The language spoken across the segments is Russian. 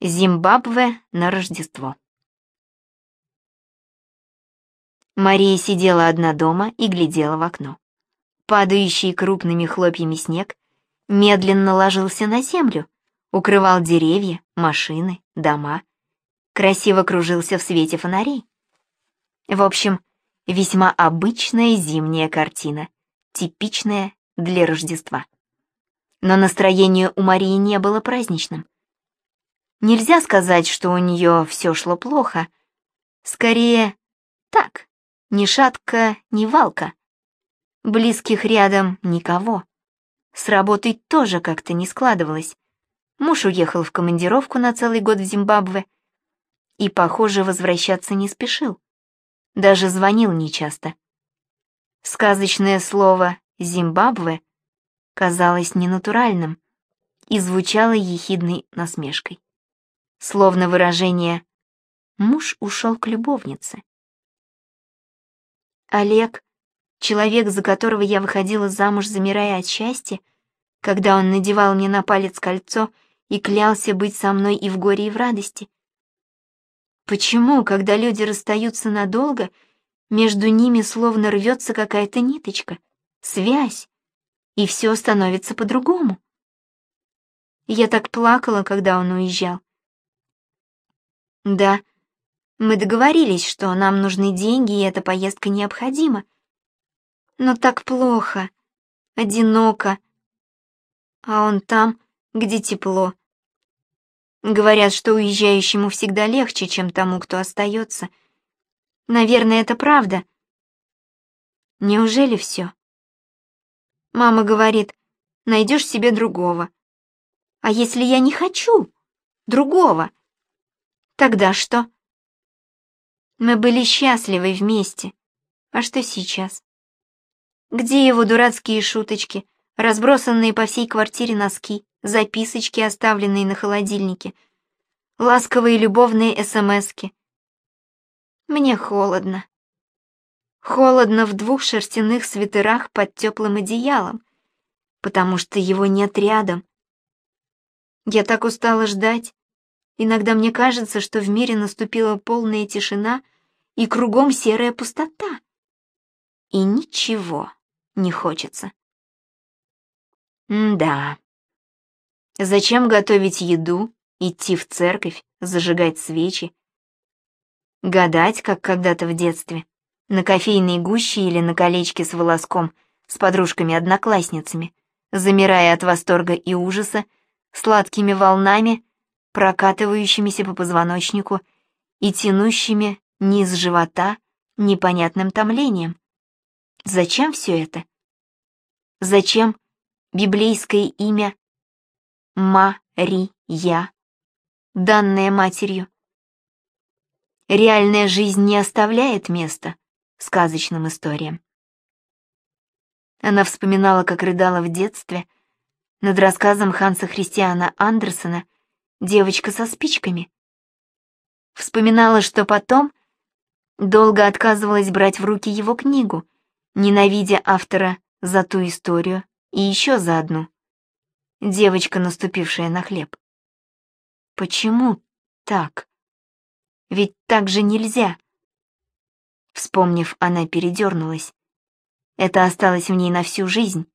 Зимбабве на Рождество. Мария сидела одна дома и глядела в окно. Падающий крупными хлопьями снег медленно ложился на землю, укрывал деревья, машины, дома, красиво кружился в свете фонарей. В общем, весьма обычная зимняя картина, типичная для Рождества. Но настроение у Марии не было праздничным. Нельзя сказать, что у нее все шло плохо. Скорее, так, ни шатка, ни валка. Близких рядом никого. С работой тоже как-то не складывалось. Муж уехал в командировку на целый год в Зимбабве и, похоже, возвращаться не спешил. Даже звонил нечасто. Сказочное слово «Зимбабве» казалось ненатуральным и звучало ехидной насмешкой словно выражение «муж ушел к любовнице». Олег, человек, за которого я выходила замуж, замирая от счастья, когда он надевал мне на палец кольцо и клялся быть со мной и в горе, и в радости. Почему, когда люди расстаются надолго, между ними словно рвется какая-то ниточка, связь, и все становится по-другому? Я так плакала, когда он уезжал. Да, мы договорились, что нам нужны деньги, и эта поездка необходима. Но так плохо, одиноко. А он там, где тепло. Говорят, что уезжающему всегда легче, чем тому, кто остается. Наверное, это правда. Неужели все? Мама говорит, найдешь себе другого. А если я не хочу другого? Тогда что? Мы были счастливы вместе. А что сейчас? Где его дурацкие шуточки, разбросанные по всей квартире носки, записочки, оставленные на холодильнике, ласковые любовные смски? Мне холодно. Холодно в двух шерстяных свитерах под теплым одеялом, потому что его нет рядом. Я так устала ждать, Иногда мне кажется, что в мире наступила полная тишина и кругом серая пустота. И ничего не хочется. М да. Зачем готовить еду, идти в церковь, зажигать свечи? Гадать, как когда-то в детстве, на кофейной гуще или на колечке с волоском с подружками-одноклассницами, замирая от восторга и ужаса, сладкими волнами прокатывающимися по позвоночнику и тянущими низ живота непонятным томлением. Зачем все это? Зачем библейское имя Мария, данное матерью? Реальная жизнь не оставляет места сказочным историям. Она вспоминала, как рыдала в детстве над рассказом Ханса Христиана Андерсена девочка со спичками. Вспоминала, что потом долго отказывалась брать в руки его книгу, ненавидя автора за ту историю и еще за одну. Девочка, наступившая на хлеб. Почему так? Ведь так же нельзя. Вспомнив, она передернулась. Это осталось в ней на всю жизнь.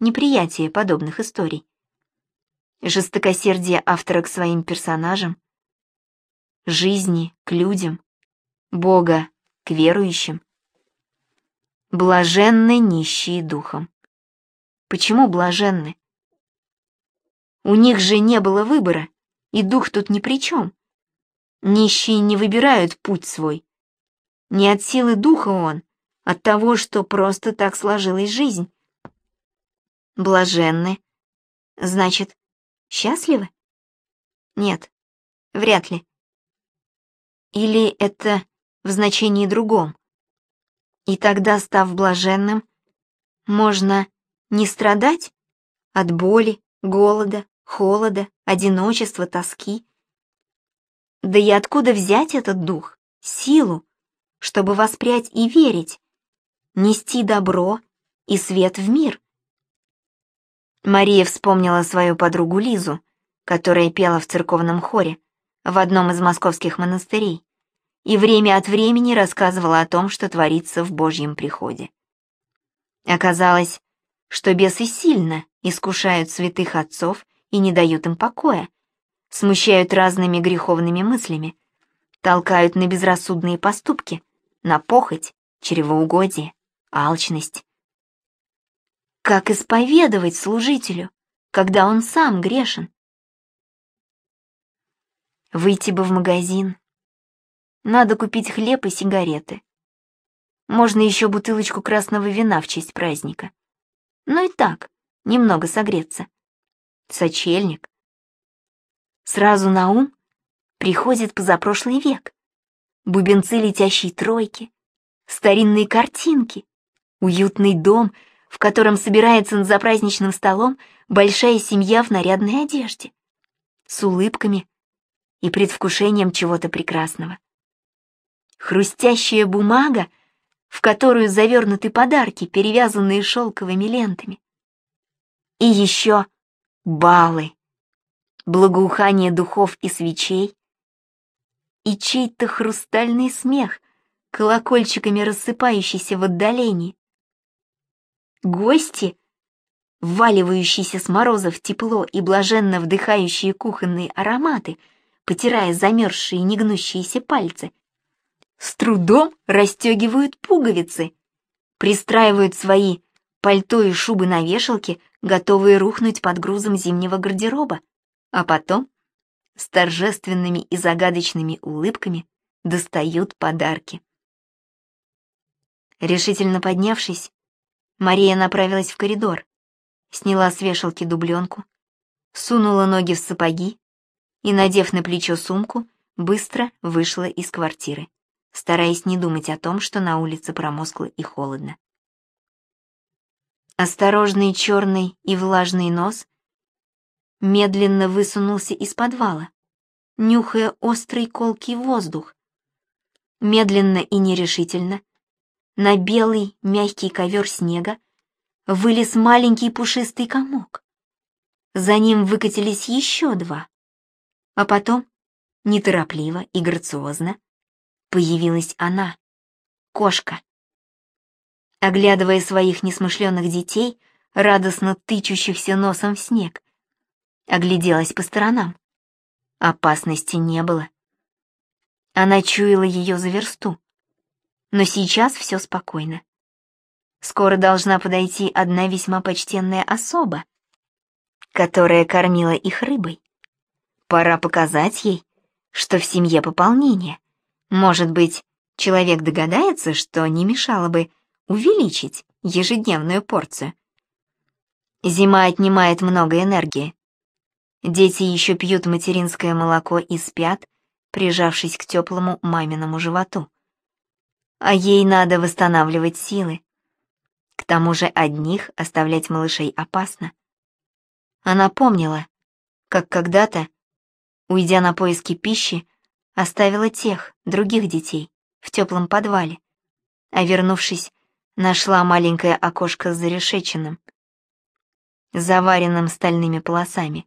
Неприятие подобных историй жестокосердие автора к своим персонажам, жизни к людям, Бога к верующим. Блаженны нищие духом. Почему блаженны? У них же не было выбора, и дух тут ни при чем. Нищие не выбирают путь свой. Не от силы духа он, от того, что просто так сложилась жизнь. Блаженны, значит, Счастливы? Нет, вряд ли. Или это в значении другом? И тогда, став блаженным, можно не страдать от боли, голода, холода, одиночества, тоски. Да и откуда взять этот дух, силу, чтобы воспрять и верить, нести добро и свет в мир? Мария вспомнила свою подругу Лизу, которая пела в церковном хоре, в одном из московских монастырей и время от времени рассказывала о том, что творится в Божьем приходе. Оказалось, что бесы сильно искушают святых отцов и не дают им покоя, смущают разными греховными мыслями, толкают на безрассудные поступки, на похоть, чревоугодие, алчность. Как исповедовать служителю, когда он сам грешен? Выйти бы в магазин. Надо купить хлеб и сигареты. Можно еще бутылочку красного вина в честь праздника. Ну и так, немного согреться. Сочельник. Сразу на ум приходит позапрошлый век. Бубенцы летящей тройки, старинные картинки, уютный дом, в котором собирается за праздничным столом большая семья в нарядной одежде, с улыбками и предвкушением чего-то прекрасного. Хрустящая бумага, в которую завернуты подарки, перевязанные шелковыми лентами. И еще балы, благоухание духов и свечей, и чей-то хрустальный смех, колокольчиками рассыпающийся в отдалении. Гости, вваливающиеся с мороза в тепло и блаженно вдыхающие кухонные ароматы, потирая замерзшие негнущиеся пальцы, с трудом расстегивают пуговицы, пристраивают свои пальто и шубы на вешалке, готовые рухнуть под грузом зимнего гардероба, а потом с торжественными и загадочными улыбками достают подарки. Решительно поднявшись, Мария направилась в коридор, сняла с вешалки дубленку, сунула ноги в сапоги и, надев на плечо сумку, быстро вышла из квартиры, стараясь не думать о том, что на улице промозгло и холодно. Осторожный черный и влажный нос медленно высунулся из подвала, нюхая острый колкий воздух. Медленно и нерешительно на белый мягкий ковер снега вылез маленький пушистый комок. За ним выкатились еще два. А потом, неторопливо и грациозно, появилась она, кошка. Оглядывая своих несмышленных детей, радостно тычущихся носом в снег, огляделась по сторонам. Опасности не было. Она чуяла ее за версту. Но сейчас все спокойно. Скоро должна подойти одна весьма почтенная особа, которая кормила их рыбой. Пора показать ей, что в семье пополнение. Может быть, человек догадается, что не мешало бы увеличить ежедневную порцию. Зима отнимает много энергии. Дети еще пьют материнское молоко и спят, прижавшись к теплому маминому животу. А ей надо восстанавливать силы. К тому же одних оставлять малышей опасно. Она помнила, как когда-то, уйдя на поиски пищи, оставила тех, других детей, в теплом подвале, а вернувшись, нашла маленькое окошко с зарешеченным, заваренным стальными полосами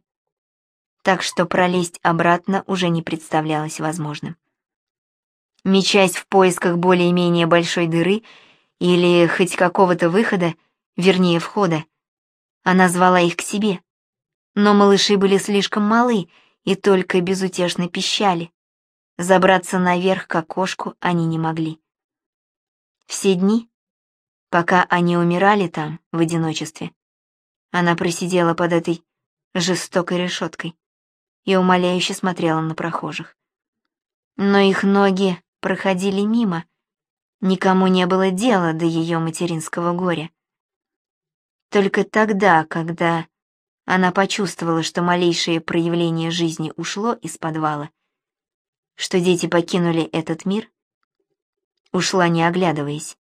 так что пролезть обратно уже не представлялось возможным. Мечась в поисках более-менее большой дыры или хоть какого-то выхода, вернее входа, она звала их к себе. Но малыши были слишком малы и только безутешно пищали. Забраться наверх к окошку они не могли. Все дни, пока они умирали там, в одиночестве, она просидела под этой жестокой решеткой и умоляюще смотрела на прохожих. Но их ноги проходили мимо, никому не было дела до ее материнского горя. Только тогда, когда она почувствовала, что малейшее проявление жизни ушло из подвала, что дети покинули этот мир, ушла не оглядываясь.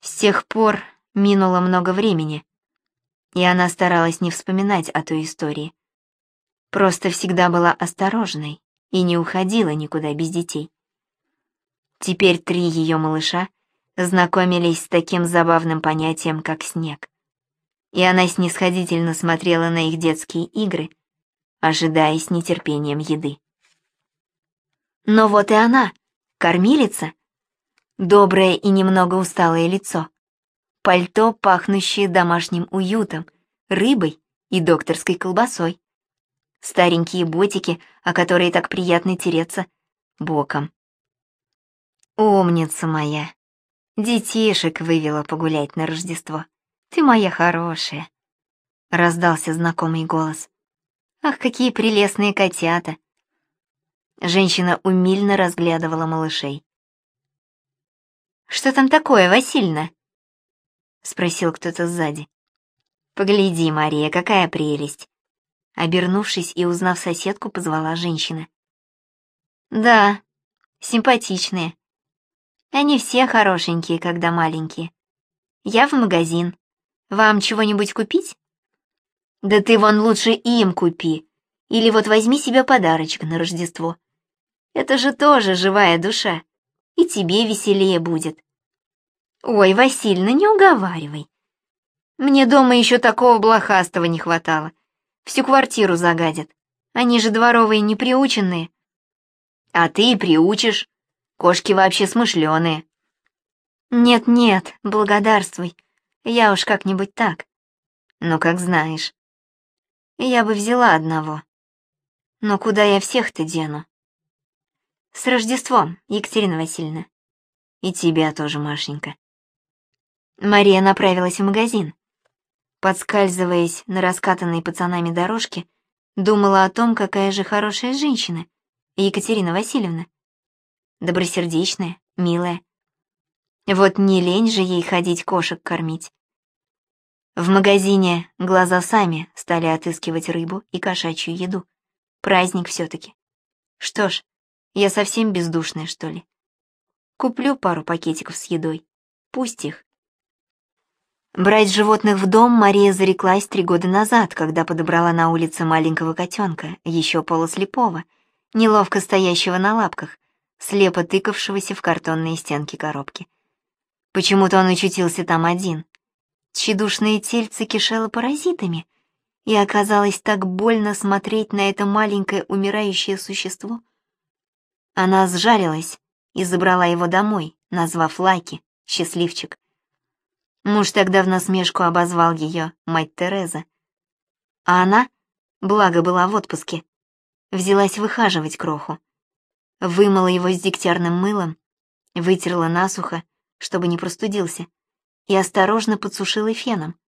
С тех пор минуло много времени, и она старалась не вспоминать о той истории. Просто всегда была осторожной и не уходила никуда без детей. Теперь три ее малыша знакомились с таким забавным понятием, как снег. И она снисходительно смотрела на их детские игры, ожидая с нетерпением еды. Но вот и она, кормилица, доброе и немного усталое лицо, пальто, пахнущее домашним уютом, рыбой и докторской колбасой, старенькие ботики, о которые так приятно тереться, боком. Умница моя, детишек вывела погулять на Рождество. Ты моя хорошая. Раздался знакомый голос. Ах, какие прелестные котята. Женщина умильно разглядывала малышей. «Что там такое, Васильна?» — спросил кто-то сзади. «Погляди, Мария, какая прелесть!» Обернувшись и узнав соседку, позвала женщина. «Да, симпатичные. Они все хорошенькие, когда маленькие. Я в магазин. Вам чего-нибудь купить? Да ты вон лучше им купи. Или вот возьми себе подарочек на Рождество. Это же тоже живая душа. И тебе веселее будет. Ой, Васильна, не уговаривай. Мне дома еще такого блохастого не хватало. Всю квартиру загадят. Они же дворовые неприученные. А ты и приучишь. Кошки вообще смышленые. Нет-нет, благодарствуй. Я уж как-нибудь так. Ну, как знаешь. Я бы взяла одного. Но куда я всех-то дену? С Рождеством, Екатерина Васильевна. И тебя тоже, Машенька. Мария направилась в магазин. Подскальзываясь на раскатанной пацанами дорожке, думала о том, какая же хорошая женщина, Екатерина Васильевна добросердечная, милая. Вот не лень же ей ходить кошек кормить. В магазине глаза сами стали отыскивать рыбу и кошачью еду. Праздник все-таки. Что ж, я совсем бездушная, что ли? Куплю пару пакетиков с едой. Пусть их. Брать животных в дом Мария зареклась три года назад, когда подобрала на улице маленького котенка, еще полуслепого, неловко стоящего на лапках, слепо тыкавшегося в картонные стенки коробки. Почему-то он очутился там один. Тщедушное тельце кишело паразитами, и оказалось так больно смотреть на это маленькое умирающее существо. Она сжалилась и забрала его домой, назвав Лаки, счастливчик. Муж тогда в насмешку обозвал ее мать Тереза. А она, благо была в отпуске, взялась выхаживать кроху вымыла его с дегтярным мылом, вытерла насухо, чтобы не простудился, и осторожно подсушила феном.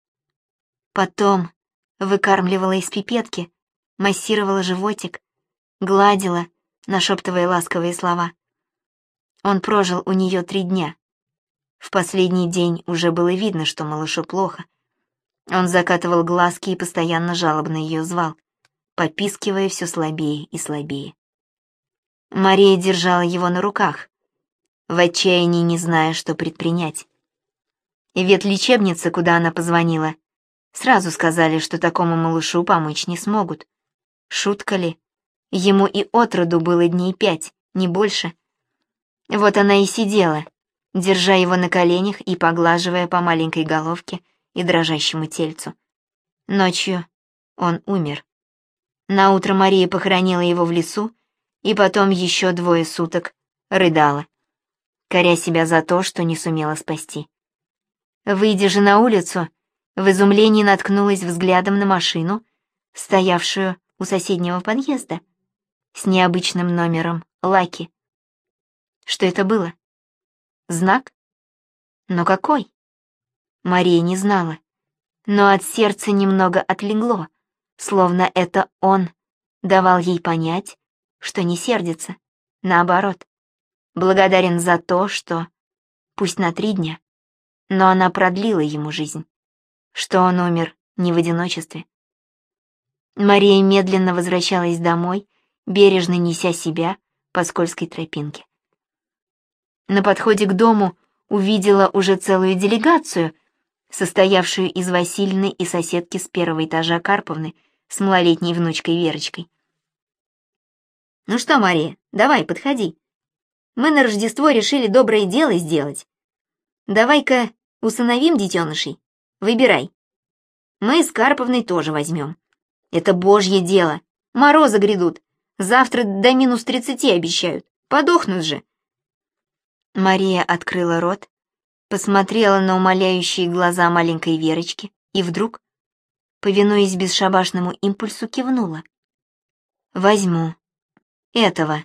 Потом выкармливала из пипетки, массировала животик, гладила, нашептывая ласковые слова. Он прожил у нее три дня. В последний день уже было видно, что малышу плохо. Он закатывал глазки и постоянно жалобно ее звал, попискивая все слабее и слабее. Мария держала его на руках, в отчаянии не зная, что предпринять. И ветлечебница, куда она позвонила, сразу сказали, что такому малышу помочь не смогут. Шутка ли? Ему и отроду было дней пять, не больше. Вот она и сидела, держа его на коленях и поглаживая по маленькой головке и дрожащему тельцу. Ночью он умер. Наутро Мария похоронила его в лесу и потом еще двое суток рыдала, коря себя за то, что не сумела спасти. Выйдя же на улицу, в изумлении наткнулась взглядом на машину, стоявшую у соседнего подъезда, с необычным номером «Лаки». Что это было? Знак? Но какой? Мария не знала, но от сердца немного отлегло, словно это он давал ей понять, что не сердится, наоборот, благодарен за то, что, пусть на три дня, но она продлила ему жизнь, что он умер не в одиночестве. Мария медленно возвращалась домой, бережно неся себя по скользкой тропинке. На подходе к дому увидела уже целую делегацию, состоявшую из Васильны и соседки с первого этажа Карповны с малолетней внучкой Верочкой. Ну что, Мария, давай, подходи. Мы на Рождество решили доброе дело сделать. Давай-ка усыновим детенышей. Выбирай. Мы с Карповной тоже возьмем. Это божье дело. Морозы грядут. Завтра до минус тридцати обещают. Подохнут же. Мария открыла рот, посмотрела на умоляющие глаза маленькой Верочки и вдруг, повинуясь бесшабашному импульсу, кивнула. «Возьму. Этого».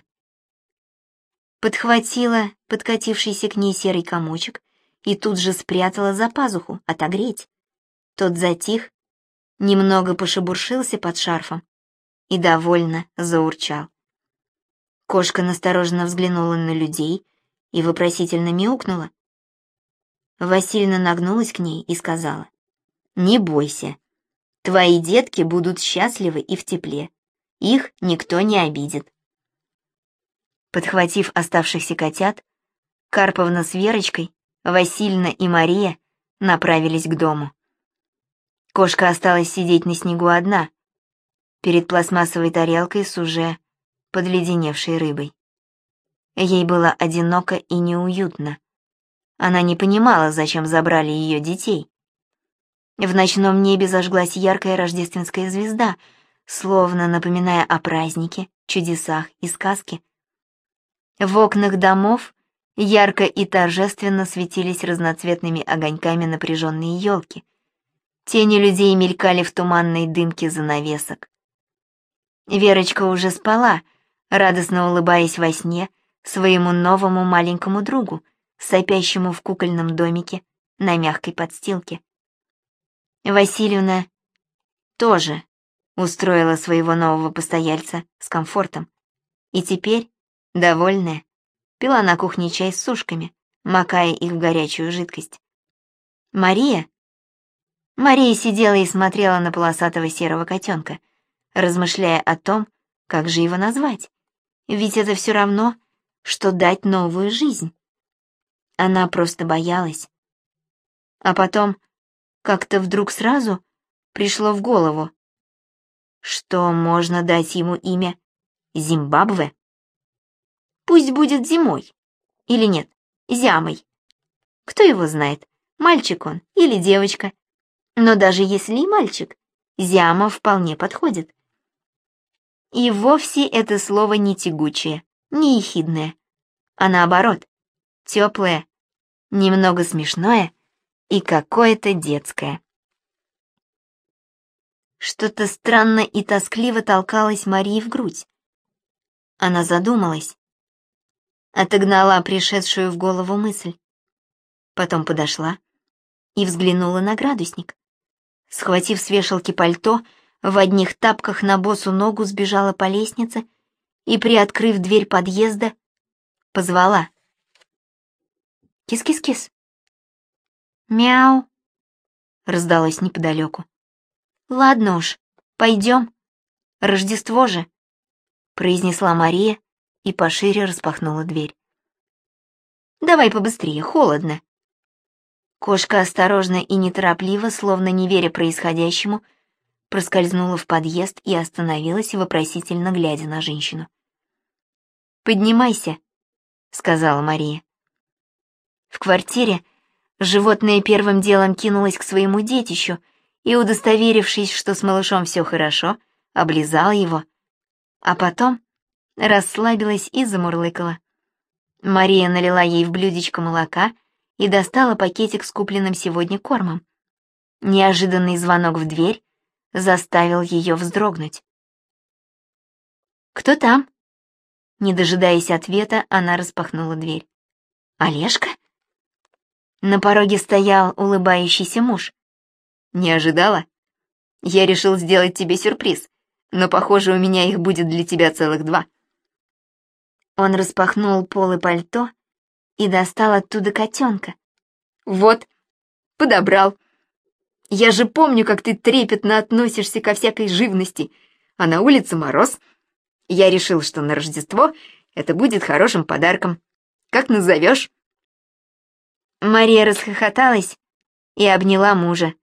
Подхватила подкатившийся к ней серый комочек и тут же спрятала за пазуху, отогреть. Тот затих, немного пошебуршился под шарфом и довольно заурчал. Кошка настороженно взглянула на людей и вопросительно мяукнула. Васильевна нагнулась к ней и сказала, «Не бойся, твои детки будут счастливы и в тепле, их никто не обидит». Подхватив оставшихся котят, Карповна с Верочкой, Васильевна и Мария направились к дому. Кошка осталась сидеть на снегу одна, перед пластмассовой тарелкой с уже подледеневшей рыбой. Ей было одиноко и неуютно. Она не понимала, зачем забрали ее детей. В ночном небе зажглась яркая рождественская звезда, словно напоминая о празднике, чудесах и сказке. В окнах домов ярко и торжественно светились разноцветными огоньками напряженные елки. Тени людей мелькали в туманной дымке занавесок. Верочка уже спала, радостно улыбаясь во сне своему новому маленькому другу, сопящему в кукольном домике на мягкой подстилке. Васильевна тоже устроила своего нового постояльца с комфортом. И теперь довольная, пила на кухне чай с сушками, макая их в горячую жидкость. Мария? Мария сидела и смотрела на полосатого серого котенка, размышляя о том, как же его назвать. Ведь это все равно, что дать новую жизнь. Она просто боялась. А потом как-то вдруг сразу пришло в голову, что можно дать ему имя Зимбабве. Пусть будет зимой. Или нет, зямой. Кто его знает, мальчик он или девочка. Но даже если и мальчик, зяма вполне подходит. И вовсе это слово не тягучее, не ехидное, а наоборот, теплое, немного смешное и какое-то детское. Что-то странно и тоскливо толкалось Марии в грудь. Она задумалась, отогнала пришедшую в голову мысль. Потом подошла и взглянула на градусник. Схватив с вешалки пальто, в одних тапках на босу ногу сбежала по лестнице и, приоткрыв дверь подъезда, позвала. «Кис-кис-кис!» «Мяу!» — раздалось неподалеку. «Ладно уж, пойдем. Рождество же!» — произнесла Мария и пошире распахнула дверь. «Давай побыстрее, холодно». Кошка осторожно и неторопливо, словно не веря происходящему, проскользнула в подъезд и остановилась, вопросительно глядя на женщину. «Поднимайся», — сказала Мария. В квартире животное первым делом кинулось к своему детищу и, удостоверившись, что с малышом все хорошо, облизал его, а потом расслабилась и замурлыкала. Мария налила ей в блюдечко молока и достала пакетик с купленным сегодня кормом. Неожиданный звонок в дверь заставил ее вздрогнуть. «Кто там?» Не дожидаясь ответа, она распахнула дверь. «Олежка?» На пороге стоял улыбающийся муж. «Не ожидала? Я решил сделать тебе сюрприз, но, похоже, у меня их будет для тебя целых два». Он распахнул полы пальто и достал оттуда котенка. «Вот, подобрал. Я же помню, как ты трепетно относишься ко всякой живности, а на улице мороз. Я решил, что на Рождество это будет хорошим подарком. Как назовешь?» Мария расхохоталась и обняла мужа.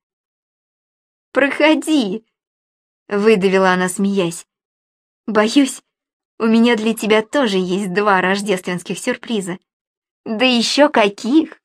«Проходи!» — выдавила она, смеясь. «Боюсь, у меня для тебя тоже есть два рождественских сюрприза. Да еще каких!»